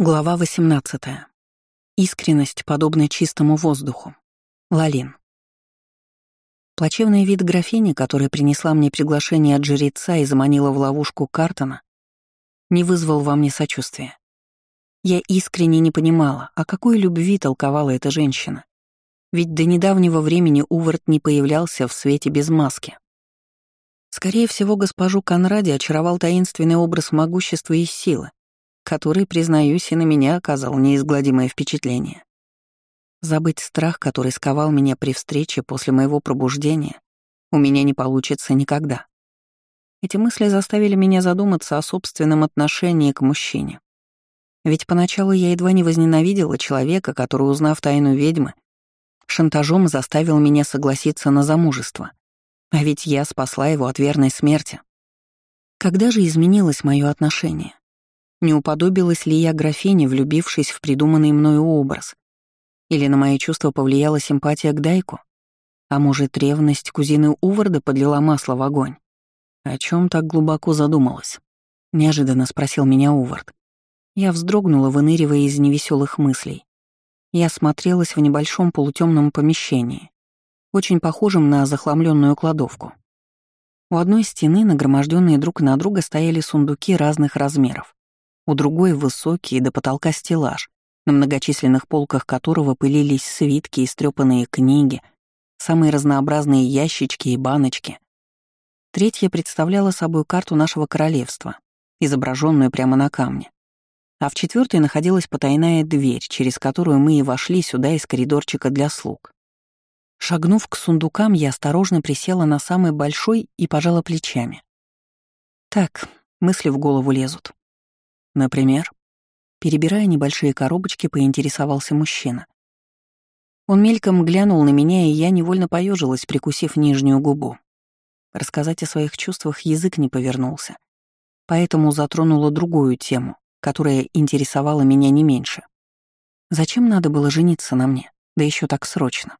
Глава 18. Искренность, подобная чистому воздуху. Лалин. Плачевный вид графини, которая принесла мне приглашение от жреца и заманила в ловушку Картона, не вызвал во мне сочувствия. Я искренне не понимала, о какой любви толковала эта женщина. Ведь до недавнего времени Увард не появлялся в свете без маски. Скорее всего, госпожу Конради очаровал таинственный образ могущества и силы, который, признаюсь, и на меня оказал неизгладимое впечатление. Забыть страх, который сковал меня при встрече после моего пробуждения, у меня не получится никогда. Эти мысли заставили меня задуматься о собственном отношении к мужчине. Ведь поначалу я едва не возненавидела человека, который, узнав тайну ведьмы, шантажом заставил меня согласиться на замужество. А ведь я спасла его от верной смерти. Когда же изменилось мое отношение? Не уподобилась ли я графине, влюбившись в придуманный мною образ? Или на мои чувства повлияла симпатия к Дайку? А может, ревность кузины Уварда подлила масло в огонь? О чем так глубоко задумалась? Неожиданно спросил меня Увард. Я вздрогнула, выныривая из невеселых мыслей. Я смотрелась в небольшом полутемном помещении, очень похожем на захламленную кладовку. У одной стены, нагроможденные друг на друга, стояли сундуки разных размеров у другой — высокий до потолка стеллаж, на многочисленных полках которого пылились свитки, и истрепанные книги, самые разнообразные ящички и баночки. Третья представляла собой карту нашего королевства, изображенную прямо на камне. А в четвертой находилась потайная дверь, через которую мы и вошли сюда из коридорчика для слуг. Шагнув к сундукам, я осторожно присела на самый большой и пожала плечами. Так, мысли в голову лезут. Например, перебирая небольшие коробочки, поинтересовался мужчина. Он мельком глянул на меня, и я невольно поежилась, прикусив нижнюю губу. Рассказать о своих чувствах язык не повернулся. Поэтому затронула другую тему, которая интересовала меня не меньше. Зачем надо было жениться на мне, да еще так срочно?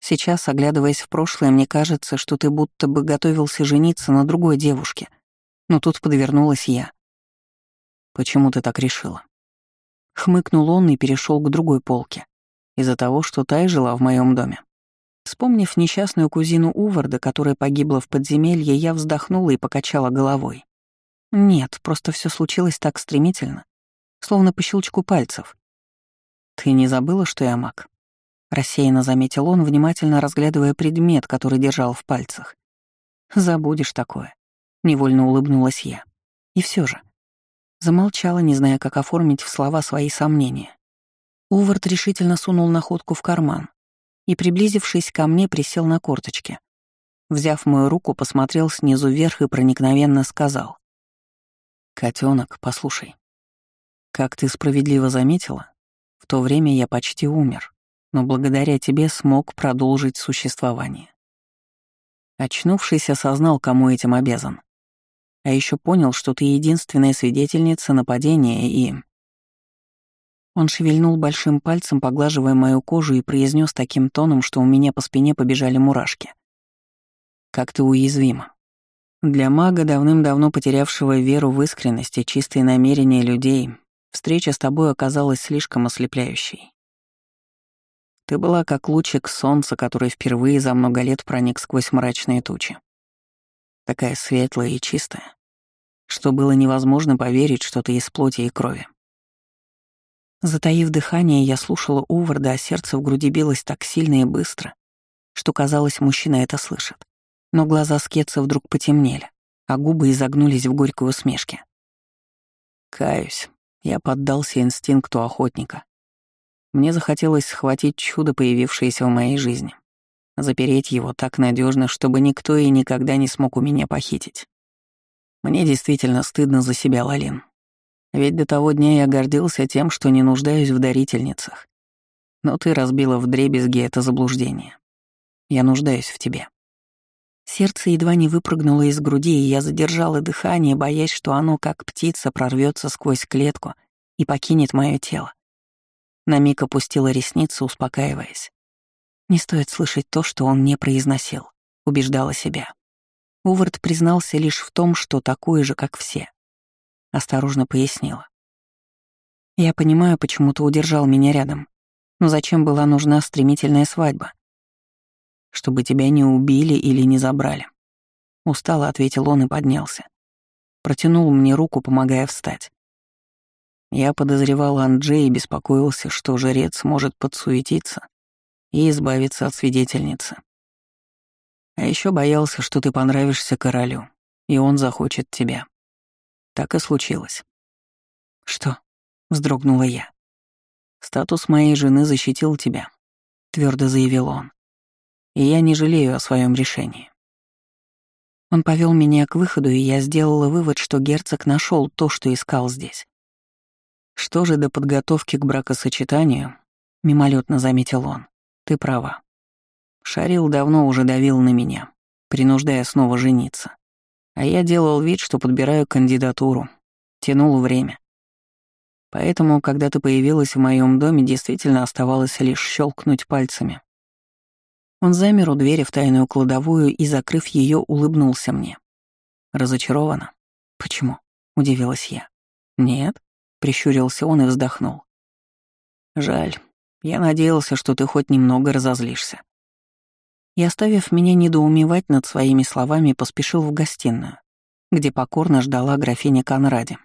Сейчас, оглядываясь в прошлое, мне кажется, что ты будто бы готовился жениться на другой девушке. Но тут подвернулась я. Почему ты так решила? Хмыкнул он и перешел к другой полке. Из-за того, что та жила в моем доме. Вспомнив несчастную кузину Уварда, которая погибла в подземелье, я вздохнула и покачала головой. Нет, просто все случилось так стремительно, словно по щелчку пальцев. Ты не забыла, что я маг? Рассеянно заметил он, внимательно разглядывая предмет, который держал в пальцах. Забудешь такое. Невольно улыбнулась я. И все же, Замолчала, не зная, как оформить в слова свои сомнения. Увард решительно сунул находку в карман и, приблизившись ко мне, присел на корточки. Взяв мою руку, посмотрел снизу вверх и проникновенно сказал. «Котенок, послушай. Как ты справедливо заметила, в то время я почти умер, но благодаря тебе смог продолжить существование. Очнувшись, осознал, кому этим обязан. А еще понял, что ты единственная свидетельница нападения и... Он шевельнул большим пальцем, поглаживая мою кожу, и произнес таким тоном, что у меня по спине побежали мурашки. «Как ты уязвима. Для мага, давным-давно потерявшего веру в искренность и чистые намерения людей, встреча с тобой оказалась слишком ослепляющей. Ты была как лучик солнца, который впервые за много лет проник сквозь мрачные тучи такая светлая и чистая, что было невозможно поверить, что ты из плоти и крови. Затаив дыхание, я слушала Уварда, а сердце в груди билось так сильно и быстро, что казалось, мужчина это слышит. Но глаза Скетса вдруг потемнели, а губы изогнулись в горькой усмешке. Каюсь, я поддался инстинкту охотника. Мне захотелось схватить чудо, появившееся в моей жизни, Запереть его так надежно, чтобы никто и никогда не смог у меня похитить. Мне действительно стыдно за себя, Лалин. Ведь до того дня я гордился тем, что не нуждаюсь в дарительницах. Но ты разбила в дребезги это заблуждение. Я нуждаюсь в тебе. Сердце едва не выпрыгнуло из груди, и я задержала дыхание, боясь, что оно, как птица, прорвется сквозь клетку и покинет мое тело. На миг опустила ресницы, успокаиваясь. Не стоит слышать то, что он не произносил, убеждала себя. Увард признался лишь в том, что такой же, как все. Осторожно пояснила. Я понимаю, почему ты удержал меня рядом. Но зачем была нужна стремительная свадьба? Чтобы тебя не убили или не забрали. Устало ответил он и поднялся. Протянул мне руку, помогая встать. Я подозревал Анджея и беспокоился, что жрец может подсуетиться и избавиться от свидетельницы. А еще боялся, что ты понравишься королю, и он захочет тебя. Так и случилось. Что? вздрогнула я. Статус моей жены защитил тебя, твердо заявил он. И я не жалею о своем решении. Он повел меня к выходу, и я сделала вывод, что герцог нашел то, что искал здесь. Что же до подготовки к бракосочетанию, мимолетно заметил он, ты права. Шарил давно уже давил на меня, принуждая снова жениться. А я делал вид, что подбираю кандидатуру, тянул время. Поэтому, когда ты появилась в моем доме, действительно оставалось лишь щелкнуть пальцами. Он замер у двери в тайную кладовую и, закрыв ее, улыбнулся мне. Разочарована? Почему? удивилась я. Нет, прищурился он и вздохнул. Жаль. Я надеялся, что ты хоть немного разозлишься. И, оставив меня недоумевать над своими словами, поспешил в гостиную, где покорно ждала графиня Конради.